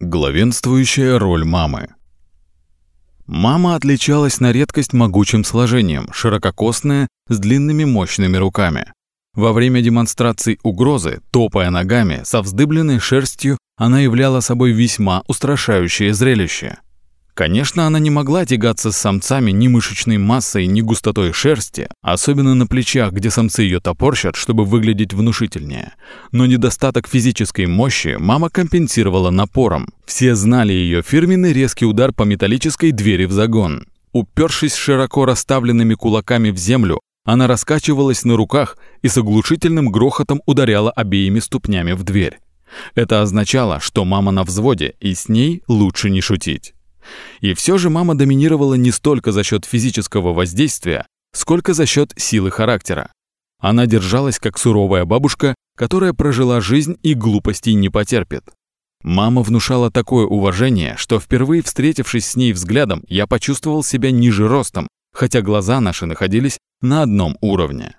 Главенствующая роль мамы. Мама отличалась на редкость могучим сложением, ширококосная, с длинными мощными руками. Во время демонстраций угрозы, топая ногами, со вздыбленной шерстью, она являла собой весьма устрашающее зрелище. Конечно, она не могла тягаться с самцами ни мышечной массой, ни густотой шерсти, особенно на плечах, где самцы ее топорщат, чтобы выглядеть внушительнее. Но недостаток физической мощи мама компенсировала напором. Все знали ее фирменный резкий удар по металлической двери в загон. Упершись широко расставленными кулаками в землю, она раскачивалась на руках и с оглушительным грохотом ударяла обеими ступнями в дверь. Это означало, что мама на взводе, и с ней лучше не шутить. И все же мама доминировала не столько за счет физического воздействия, сколько за счет силы характера. Она держалась как суровая бабушка, которая прожила жизнь и глупостей не потерпит. Мама внушала такое уважение, что впервые встретившись с ней взглядом, я почувствовал себя ниже ростом, хотя глаза наши находились на одном уровне.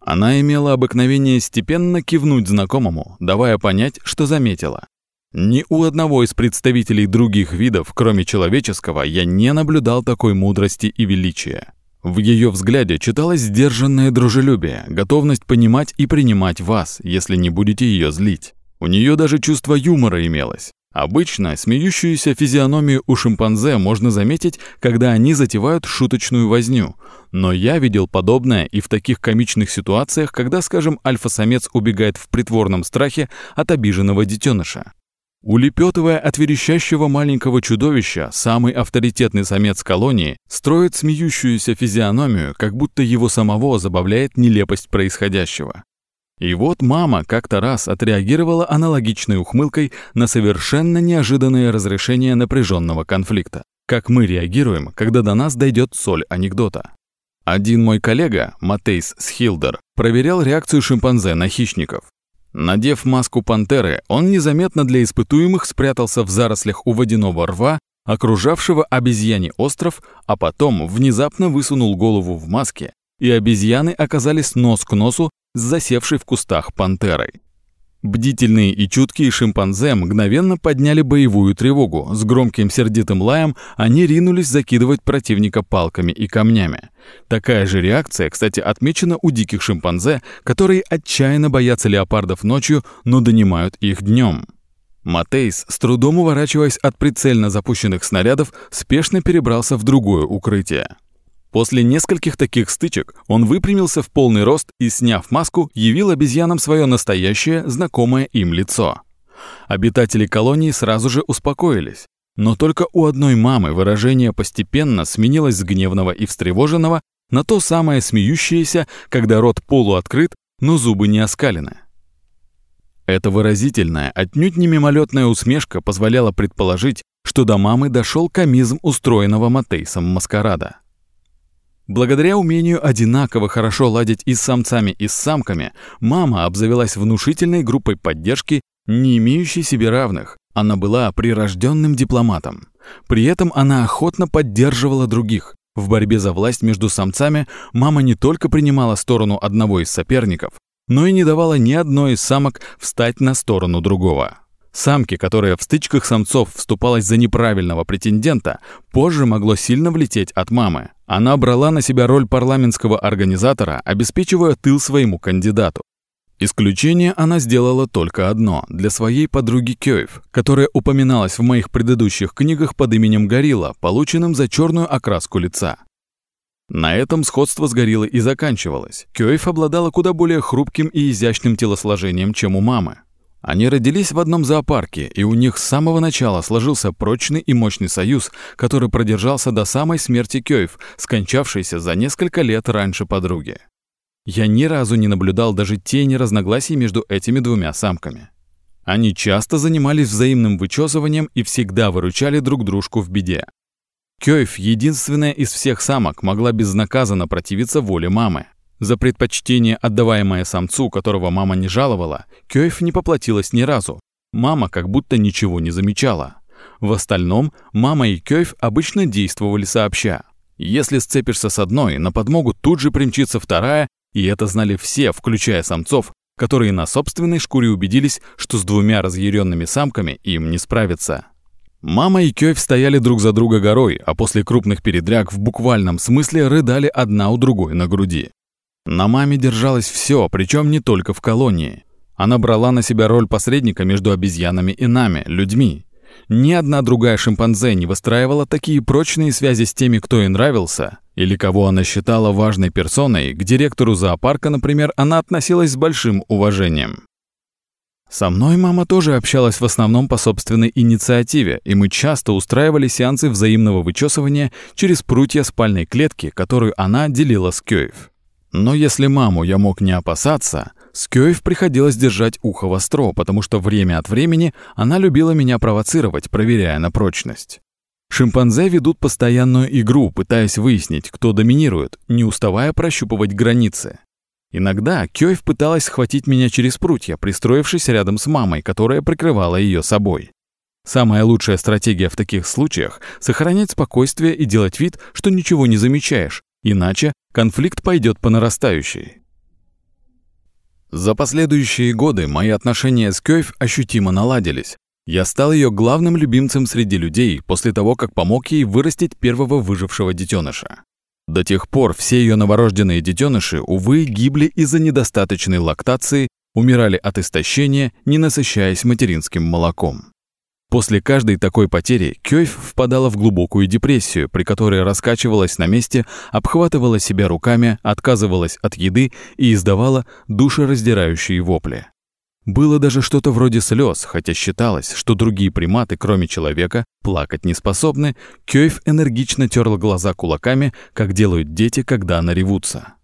Она имела обыкновение степенно кивнуть знакомому, давая понять, что заметила. Ни у одного из представителей других видов, кроме человеческого, я не наблюдал такой мудрости и величия. В ее взгляде читалось сдержанное дружелюбие, готовность понимать и принимать вас, если не будете ее злить. У нее даже чувство юмора имелось. Обычно смеющуюся физиономию у шимпанзе можно заметить, когда они затевают шуточную возню. Но я видел подобное и в таких комичных ситуациях, когда, скажем, альфа-самец убегает в притворном страхе от обиженного детеныша. Улепетывая от верещащего маленького чудовища, самый авторитетный самец колонии строит смеющуюся физиономию, как будто его самого забавляет нелепость происходящего. И вот мама как-то раз отреагировала аналогичной ухмылкой на совершенно неожиданное разрешение напряженного конфликта. Как мы реагируем, когда до нас дойдет соль анекдота. Один мой коллега, Матейс Схилдер, проверял реакцию шимпанзе на хищников. Надев маску пантеры, он незаметно для испытуемых спрятался в зарослях у водяного рва, окружавшего обезьяний остров, а потом внезапно высунул голову в маске, и обезьяны оказались нос к носу с засевшей в кустах пантерой. Бдительные и чуткие шимпанзе мгновенно подняли боевую тревогу. С громким сердитым лаем они ринулись закидывать противника палками и камнями. Такая же реакция, кстати, отмечена у диких шимпанзе, которые отчаянно боятся леопардов ночью, но донимают их днем. Матейс, с трудом уворачиваясь от прицельно запущенных снарядов, спешно перебрался в другое укрытие. После нескольких таких стычек он выпрямился в полный рост и, сняв маску, явил обезьянам свое настоящее, знакомое им лицо. Обитатели колонии сразу же успокоились. Но только у одной мамы выражение постепенно сменилось с гневного и встревоженного на то самое смеющееся, когда рот полуоткрыт, но зубы не оскалены. Эта выразительная, отнюдь не мимолетная усмешка позволяла предположить, что до мамы дошел комизм устроенного Матейсом маскарада. Благодаря умению одинаково хорошо ладить и с самцами, и с самками, мама обзавелась внушительной группой поддержки, не имеющей себе равных. Она была прирожденным дипломатом. При этом она охотно поддерживала других. В борьбе за власть между самцами мама не только принимала сторону одного из соперников, но и не давала ни одной из самок встать на сторону другого. Самке, которая в стычках самцов вступалась за неправильного претендента, позже могло сильно влететь от мамы. Она брала на себя роль парламентского организатора, обеспечивая тыл своему кандидату. Исключение она сделала только одно – для своей подруги Кёйв, которая упоминалась в моих предыдущих книгах под именем Горилла, полученным за черную окраску лица. На этом сходство с гориллой и заканчивалось. Кёйв обладала куда более хрупким и изящным телосложением, чем у мамы. Они родились в одном зоопарке, и у них с самого начала сложился прочный и мощный союз, который продержался до самой смерти Кёйв, скончавшейся за несколько лет раньше подруги. Я ни разу не наблюдал даже тени разногласий между этими двумя самками. Они часто занимались взаимным вычесыванием и всегда выручали друг дружку в беде. Кёйв, единственная из всех самок, могла безнаказанно противиться воле мамы. За предпочтение, отдаваемое самцу, которого мама не жаловала, Кёйф не поплатилась ни разу. Мама как будто ничего не замечала. В остальном мама и Кёйф обычно действовали сообща. Если сцепишься с одной, на подмогу тут же примчится вторая, и это знали все, включая самцов, которые на собственной шкуре убедились, что с двумя разъяренными самками им не справиться. Мама и Кёйв стояли друг за друга горой, а после крупных передряг в буквальном смысле рыдали одна у другой на груди. На маме держалось все, причем не только в колонии. Она брала на себя роль посредника между обезьянами и нами, людьми. Ни одна другая шимпанзе не выстраивала такие прочные связи с теми, кто ей нравился, или кого она считала важной персоной, к директору зоопарка, например, она относилась с большим уважением. Со мной мама тоже общалась в основном по собственной инициативе, и мы часто устраивали сеансы взаимного вычесывания через прутья спальной клетки, которую она делила с Кёев. Но если маму я мог не опасаться, с Кёев приходилось держать ухо востро, потому что время от времени она любила меня провоцировать, проверяя на прочность. Шимпанзе ведут постоянную игру, пытаясь выяснить, кто доминирует, не уставая прощупывать границы. Иногда Кёйв пыталась схватить меня через прутья, пристроившись рядом с мамой, которая прикрывала ее собой. Самая лучшая стратегия в таких случаях — сохранять спокойствие и делать вид, что ничего не замечаешь, иначе конфликт пойдет по нарастающей. За последующие годы мои отношения с Кёйв ощутимо наладились. Я стал ее главным любимцем среди людей после того, как помог ей вырастить первого выжившего детеныша. До тех пор все ее новорожденные детеныши, увы, гибли из-за недостаточной лактации, умирали от истощения, не насыщаясь материнским молоком. После каждой такой потери Кёйф впадала в глубокую депрессию, при которой раскачивалась на месте, обхватывала себя руками, отказывалась от еды и издавала душераздирающие вопли. Было даже что-то вроде слез, хотя считалось, что другие приматы, кроме человека, плакать не способны, Кёйф энергично терла глаза кулаками, как делают дети, когда наревутся.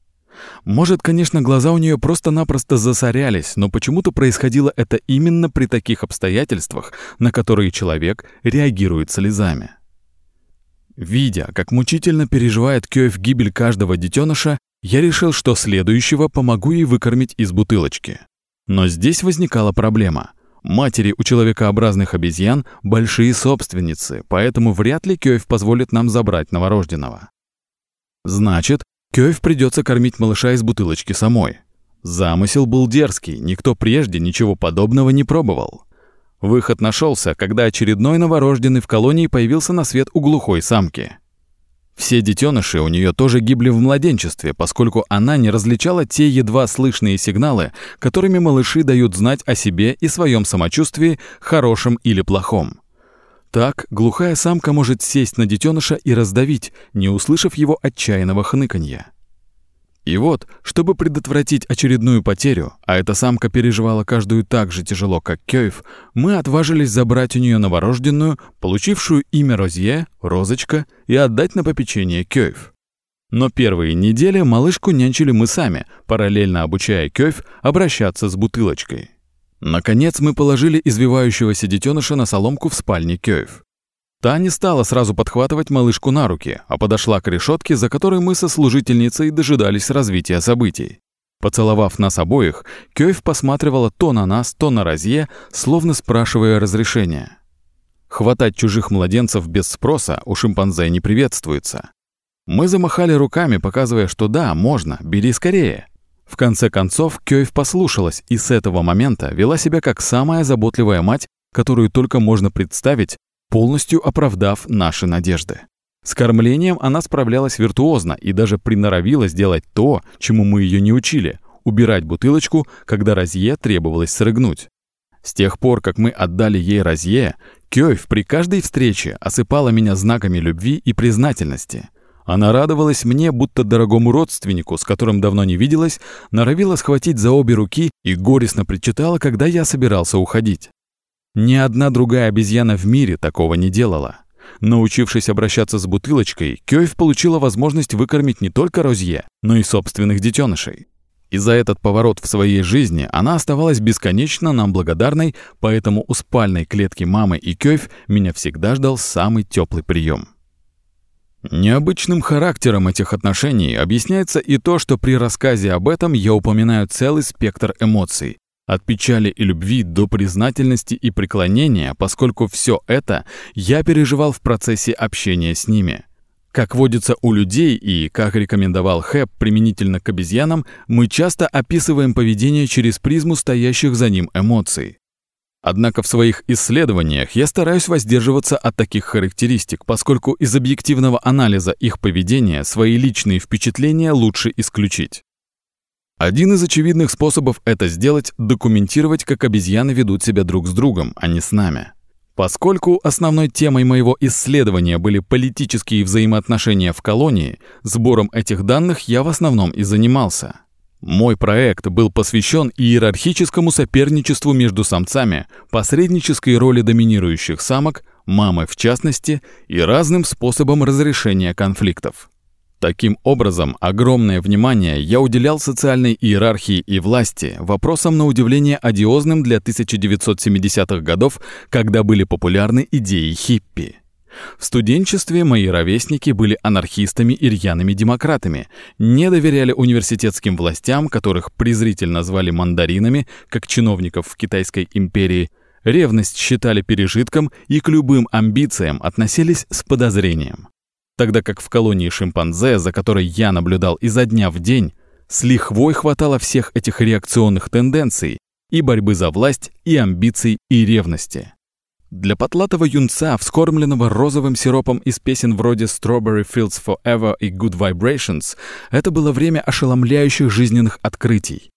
Может, конечно, глаза у нее просто-напросто засорялись, но почему-то происходило это именно при таких обстоятельствах, на которые человек реагирует слезами. Видя, как мучительно переживает Кёйф гибель каждого детеныша, я решил, что следующего помогу ей выкормить из бутылочки. Но здесь возникала проблема. Матери у человекообразных обезьян – большие собственницы, поэтому вряд ли Кёйв позволит нам забрать новорожденного. Значит, Кёйв придется кормить малыша из бутылочки самой. Замысел был дерзкий, никто прежде ничего подобного не пробовал. Выход нашелся, когда очередной новорожденный в колонии появился на свет у глухой самки. Все детеныши у нее тоже гибли в младенчестве, поскольку она не различала те едва слышные сигналы, которыми малыши дают знать о себе и своем самочувствии, хорошем или плохом. Так, глухая самка может сесть на детеныша и раздавить, не услышав его отчаянного хныканья. И вот, чтобы предотвратить очередную потерю, а эта самка переживала каждую так же тяжело, как Кёйв, мы отважились забрать у нее новорожденную, получившую имя Розье, Розочка, и отдать на попечение Кёйв. Но первые недели малышку нянчили мы сами, параллельно обучая Кёйв обращаться с бутылочкой. Наконец мы положили извивающегося детеныша на соломку в спальне Кёйв. Та не стала сразу подхватывать малышку на руки, а подошла к решетке, за которой мы со служительницей дожидались развития событий. Поцеловав нас обоих, Кёйв посматривала то на нас, то на Розье, словно спрашивая разрешения. Хватать чужих младенцев без спроса у шимпанзе не приветствуется. Мы замахали руками, показывая, что да, можно, бери скорее. В конце концов, Кёйв послушалась и с этого момента вела себя как самая заботливая мать, которую только можно представить, полностью оправдав наши надежды. С кормлением она справлялась виртуозно и даже приноровила сделать то, чему мы ее не учили – убирать бутылочку, когда Розье требовалось срыгнуть. С тех пор, как мы отдали ей Розье, Кёйв при каждой встрече осыпала меня знаками любви и признательности. Она радовалась мне, будто дорогому родственнику, с которым давно не виделась, норовила схватить за обе руки и горестно причитала, когда я собирался уходить. Ни одна другая обезьяна в мире такого не делала. Научившись обращаться с бутылочкой, Кёйв получила возможность выкормить не только Розье, но и собственных детенышей. И за этот поворот в своей жизни она оставалась бесконечно нам благодарной, поэтому у спальной клетки мамы и Кёйв меня всегда ждал самый теплый прием. Необычным характером этих отношений объясняется и то, что при рассказе об этом я упоминаю целый спектр эмоций, от печали и любви до признательности и преклонения, поскольку все это я переживал в процессе общения с ними. Как водится у людей и, как рекомендовал Хэп применительно к обезьянам, мы часто описываем поведение через призму стоящих за ним эмоций. Однако в своих исследованиях я стараюсь воздерживаться от таких характеристик, поскольку из объективного анализа их поведения свои личные впечатления лучше исключить. Один из очевидных способов это сделать – документировать, как обезьяны ведут себя друг с другом, а не с нами. Поскольку основной темой моего исследования были политические взаимоотношения в колонии, сбором этих данных я в основном и занимался – мой проект был посвящен иерархическому соперничеству между самцами, посреднической роли доминирующих самок, мамы в частности, и разным способам разрешения конфликтов. Таким образом, огромное внимание я уделял социальной иерархии и власти, вопросам на удивление одиозным для 1970-х годов, когда были популярны идеи хиппи. В студенчестве мои ровесники были анархистами и рьяными демократами, не доверяли университетским властям, которых презрительно звали мандаринами, как чиновников в Китайской империи, ревность считали пережитком и к любым амбициям относились с подозрением. Тогда как в колонии шимпанзе, за которой я наблюдал изо дня в день, с лихвой хватало всех этих реакционных тенденций и борьбы за власть, и амбиций, и ревности. Для потлатого юнца, вскормленного розовым сиропом из песен вроде «Strawberry Fields Forever» и «Good Vibrations», это было время ошеломляющих жизненных открытий.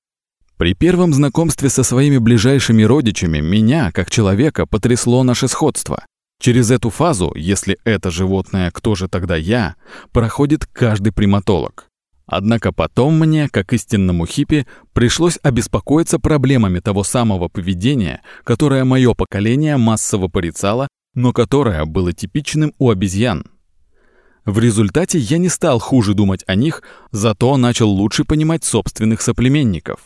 При первом знакомстве со своими ближайшими родичами меня, как человека, потрясло наше сходство. Через эту фазу, если это животное, кто же тогда я, проходит каждый приматолог. Однако потом мне, как истинному хиппи, пришлось обеспокоиться проблемами того самого поведения, которое мое поколение массово порицало, но которое было типичным у обезьян. В результате я не стал хуже думать о них, зато начал лучше понимать собственных соплеменников.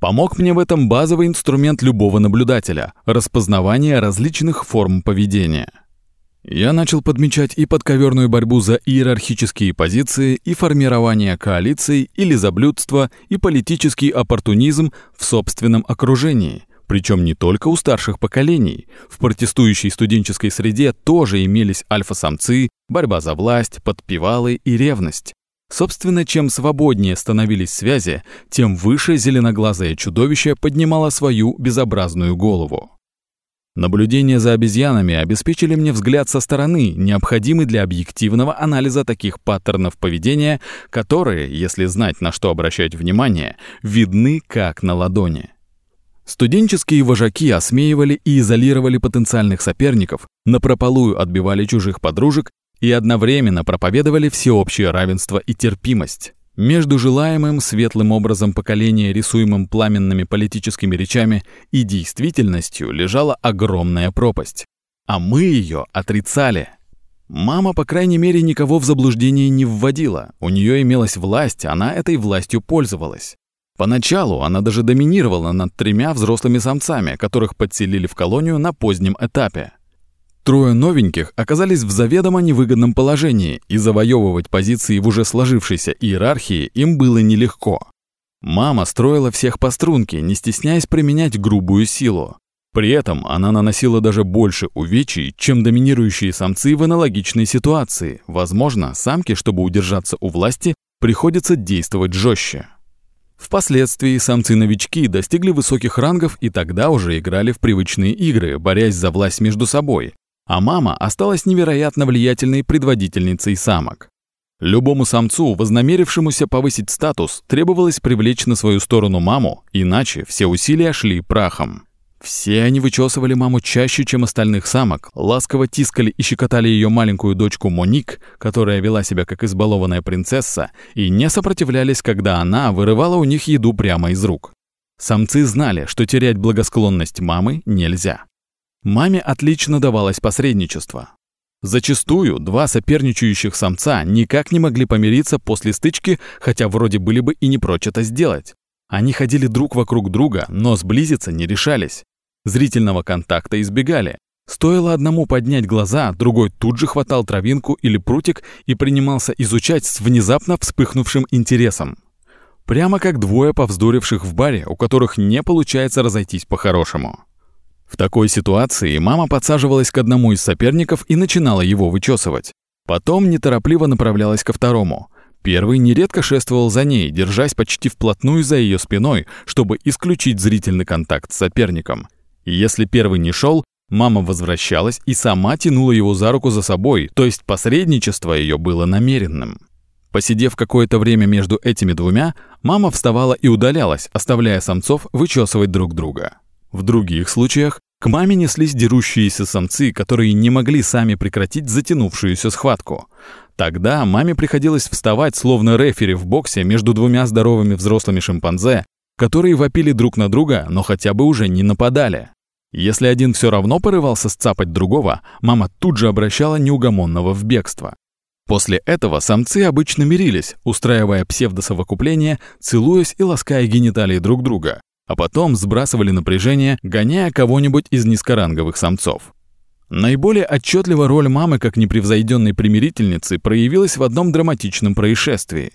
Помог мне в этом базовый инструмент любого наблюдателя – распознавание различных форм поведения. Я начал подмечать и подковерную борьбу за иерархические позиции, и формирование коалиций, и лизоблюдство, и политический оппортунизм в собственном окружении, причем не только у старших поколений. В протестующей студенческой среде тоже имелись альфа-самцы, борьба за власть, подпевалы и ревность. Собственно, чем свободнее становились связи, тем выше зеленоглазое чудовище поднимало свою безобразную голову. Наблюдения за обезьянами обеспечили мне взгляд со стороны, необходимый для объективного анализа таких паттернов поведения, которые, если знать, на что обращать внимание, видны как на ладони. Студенческие вожаки осмеивали и изолировали потенциальных соперников, напропалую отбивали чужих подружек и одновременно проповедовали всеобщее равенство и терпимость. Между желаемым светлым образом поколения, рисуемым пламенными политическими речами, и действительностью лежала огромная пропасть. А мы ее отрицали. Мама, по крайней мере, никого в заблуждение не вводила. У нее имелась власть, она этой властью пользовалась. Поначалу она даже доминировала над тремя взрослыми самцами, которых подселили в колонию на позднем этапе. Трое новеньких оказались в заведомо невыгодном положении, и завоевывать позиции в уже сложившейся иерархии им было нелегко. Мама строила всех по струнке, не стесняясь применять грубую силу. При этом она наносила даже больше увечий, чем доминирующие самцы в аналогичной ситуации. Возможно, самке, чтобы удержаться у власти, приходится действовать жестче. Впоследствии самцы-новички достигли высоких рангов и тогда уже играли в привычные игры, борясь за власть между собой, а мама осталась невероятно влиятельной предводительницей самок. Любому самцу, вознамерившемуся повысить статус, требовалось привлечь на свою сторону маму, иначе все усилия шли прахом. Все они вычесывали маму чаще, чем остальных самок, ласково тискали и щекотали ее маленькую дочку Моник, которая вела себя как избалованная принцесса, и не сопротивлялись, когда она вырывала у них еду прямо из рук. Самцы знали, что терять благосклонность мамы нельзя. Маме отлично давалось посредничество. Зачастую два соперничающих самца никак не могли помириться после стычки, хотя вроде были бы и не прочь это сделать. Они ходили друг вокруг друга, но сблизиться не решались. Зрительного контакта избегали. Стоило одному поднять глаза, другой тут же хватал травинку или прутик и принимался изучать с внезапно вспыхнувшим интересом. Прямо как двое повздоривших в баре, у которых не получается разойтись по-хорошему. В такой ситуации мама подсаживалась к одному из соперников и начинала его вычесывать. Потом неторопливо направлялась ко второму. Первый нередко шествовал за ней, держась почти вплотную за ее спиной, чтобы исключить зрительный контакт с соперником. Если первый не шел, мама возвращалась и сама тянула его за руку за собой, то есть посредничество ее было намеренным. Посидев какое-то время между этими двумя, мама вставала и удалялась, оставляя самцов вычесывать друг друга. В других случаях к маме неслись дерущиеся самцы, которые не могли сами прекратить затянувшуюся схватку. Тогда маме приходилось вставать, словно рефери в боксе между двумя здоровыми взрослыми шимпанзе, которые вопили друг на друга, но хотя бы уже не нападали. Если один все равно порывался сцапать другого, мама тут же обращала неугомонного в бегство. После этого самцы обычно мирились, устраивая псевдосовокупление, целуясь и лаская гениталии друг друга, а потом сбрасывали напряжение, гоняя кого-нибудь из низкоранговых самцов. Наиболее отчетливо роль мамы как непревзойденной примирительницы проявилась в одном драматичном происшествии.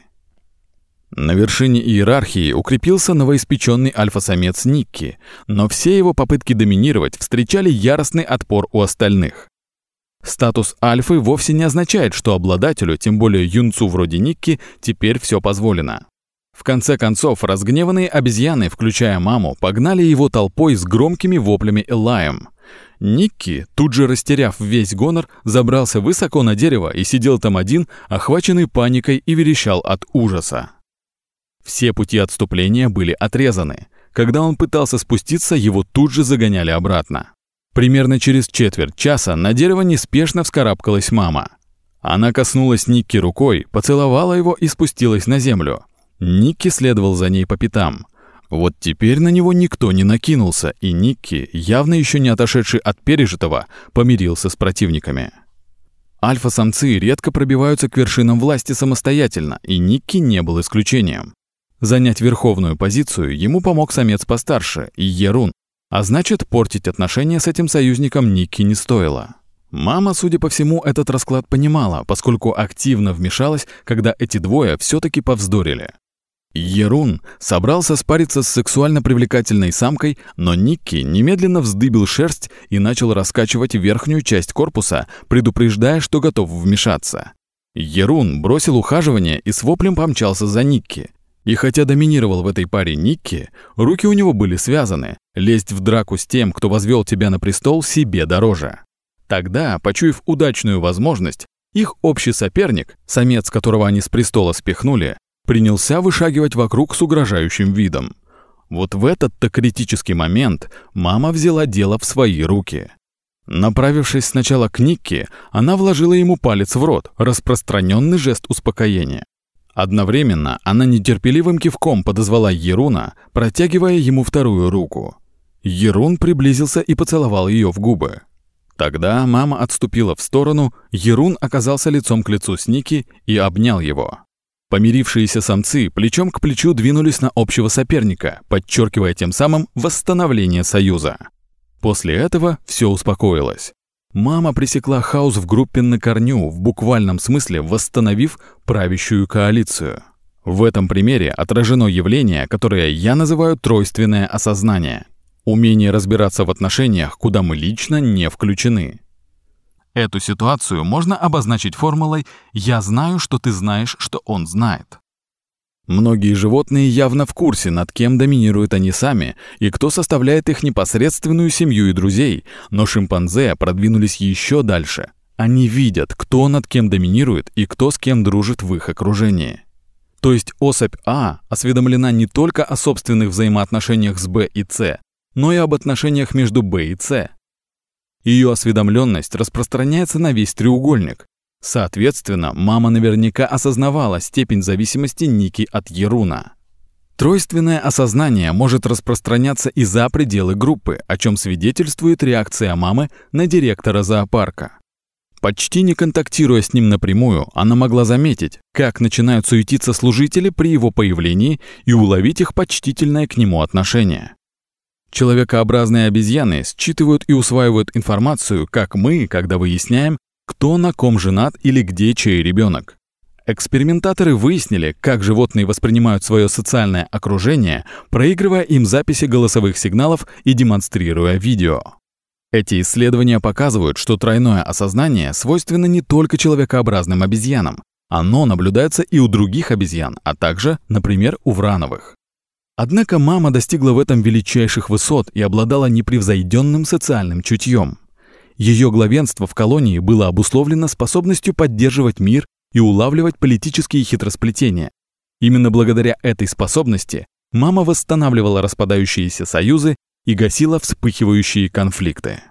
На вершине иерархии укрепился новоиспеченный альфа-самец Никки, но все его попытки доминировать встречали яростный отпор у остальных. Статус альфы вовсе не означает, что обладателю, тем более юнцу вроде Никки, теперь все позволено. В конце концов, разгневанные обезьяны, включая маму, погнали его толпой с громкими воплями и лаем. Никки, тут же растеряв весь гонор, забрался высоко на дерево и сидел там один, охваченный паникой и верещал от ужаса. Все пути отступления были отрезаны. Когда он пытался спуститься, его тут же загоняли обратно. Примерно через четверть часа на дерево неспешно вскарабкалась мама. Она коснулась Никки рукой, поцеловала его и спустилась на землю. Никки следовал за ней по пятам. Вот теперь на него никто не накинулся, и Никки, явно еще не отошедший от пережитого, помирился с противниками. Альфа-самцы редко пробиваются к вершинам власти самостоятельно, и Никки не был исключением. Занять верховную позицию ему помог самец постарше, Ерун, а значит, портить отношения с этим союзником Никки не стоило. Мама, судя по всему, этот расклад понимала, поскольку активно вмешалась, когда эти двое все-таки повздорили. Ерун собрался спариться с сексуально привлекательной самкой, но Никки немедленно вздыбил шерсть и начал раскачивать верхнюю часть корпуса, предупреждая, что готов вмешаться. Ерун бросил ухаживание и с воплем помчался за Никки. И хотя доминировал в этой паре Никки, руки у него были связаны. Лезть в драку с тем, кто возвел тебя на престол, себе дороже. Тогда, почуяв удачную возможность, их общий соперник, самец которого они с престола спихнули, принялся вышагивать вокруг с угрожающим видом. Вот в этот-то критический момент мама взяла дело в свои руки. Направившись сначала к Никке, она вложила ему палец в рот, распространенный жест успокоения. Одновременно она нетерпеливым кивком подозвала Еруна, протягивая ему вторую руку. Ерун приблизился и поцеловал ее в губы. Тогда мама отступила в сторону, Ерун оказался лицом к лицу с Ники и обнял его. Помирившиеся самцы плечом к плечу двинулись на общего соперника, подчеркивая тем самым восстановление союза. После этого все успокоилось. Мама пресекла хаос в группе на корню, в буквальном смысле восстановив правящую коалицию. В этом примере отражено явление, которое я называю тройственное осознание. Умение разбираться в отношениях, куда мы лично не включены. Эту ситуацию можно обозначить формулой «я знаю, что ты знаешь, что он знает». Многие животные явно в курсе, над кем доминируют они сами и кто составляет их непосредственную семью и друзей, но шимпанзе продвинулись еще дальше. Они видят, кто над кем доминирует и кто с кем дружит в их окружении. То есть особь А осведомлена не только о собственных взаимоотношениях с Б и С, но и об отношениях между Б и С. Ее осведомленность распространяется на весь треугольник, Соответственно, мама наверняка осознавала степень зависимости Ники от Еруна. Тройственное осознание может распространяться и за пределы группы, о чем свидетельствует реакция мамы на директора зоопарка. Почти не контактируя с ним напрямую, она могла заметить, как начинают суетиться служители при его появлении и уловить их почтительное к нему отношение. Человекообразные обезьяны считывают и усваивают информацию, как мы, когда выясняем, кто на ком женат или где чей ребенок. Экспериментаторы выяснили, как животные воспринимают свое социальное окружение, проигрывая им записи голосовых сигналов и демонстрируя видео. Эти исследования показывают, что тройное осознание свойственно не только человекообразным обезьянам. Оно наблюдается и у других обезьян, а также, например, у врановых. Однако мама достигла в этом величайших высот и обладала непревзойденным социальным чутьем. Ее главенство в колонии было обусловлено способностью поддерживать мир и улавливать политические хитросплетения. Именно благодаря этой способности мама восстанавливала распадающиеся союзы и гасила вспыхивающие конфликты.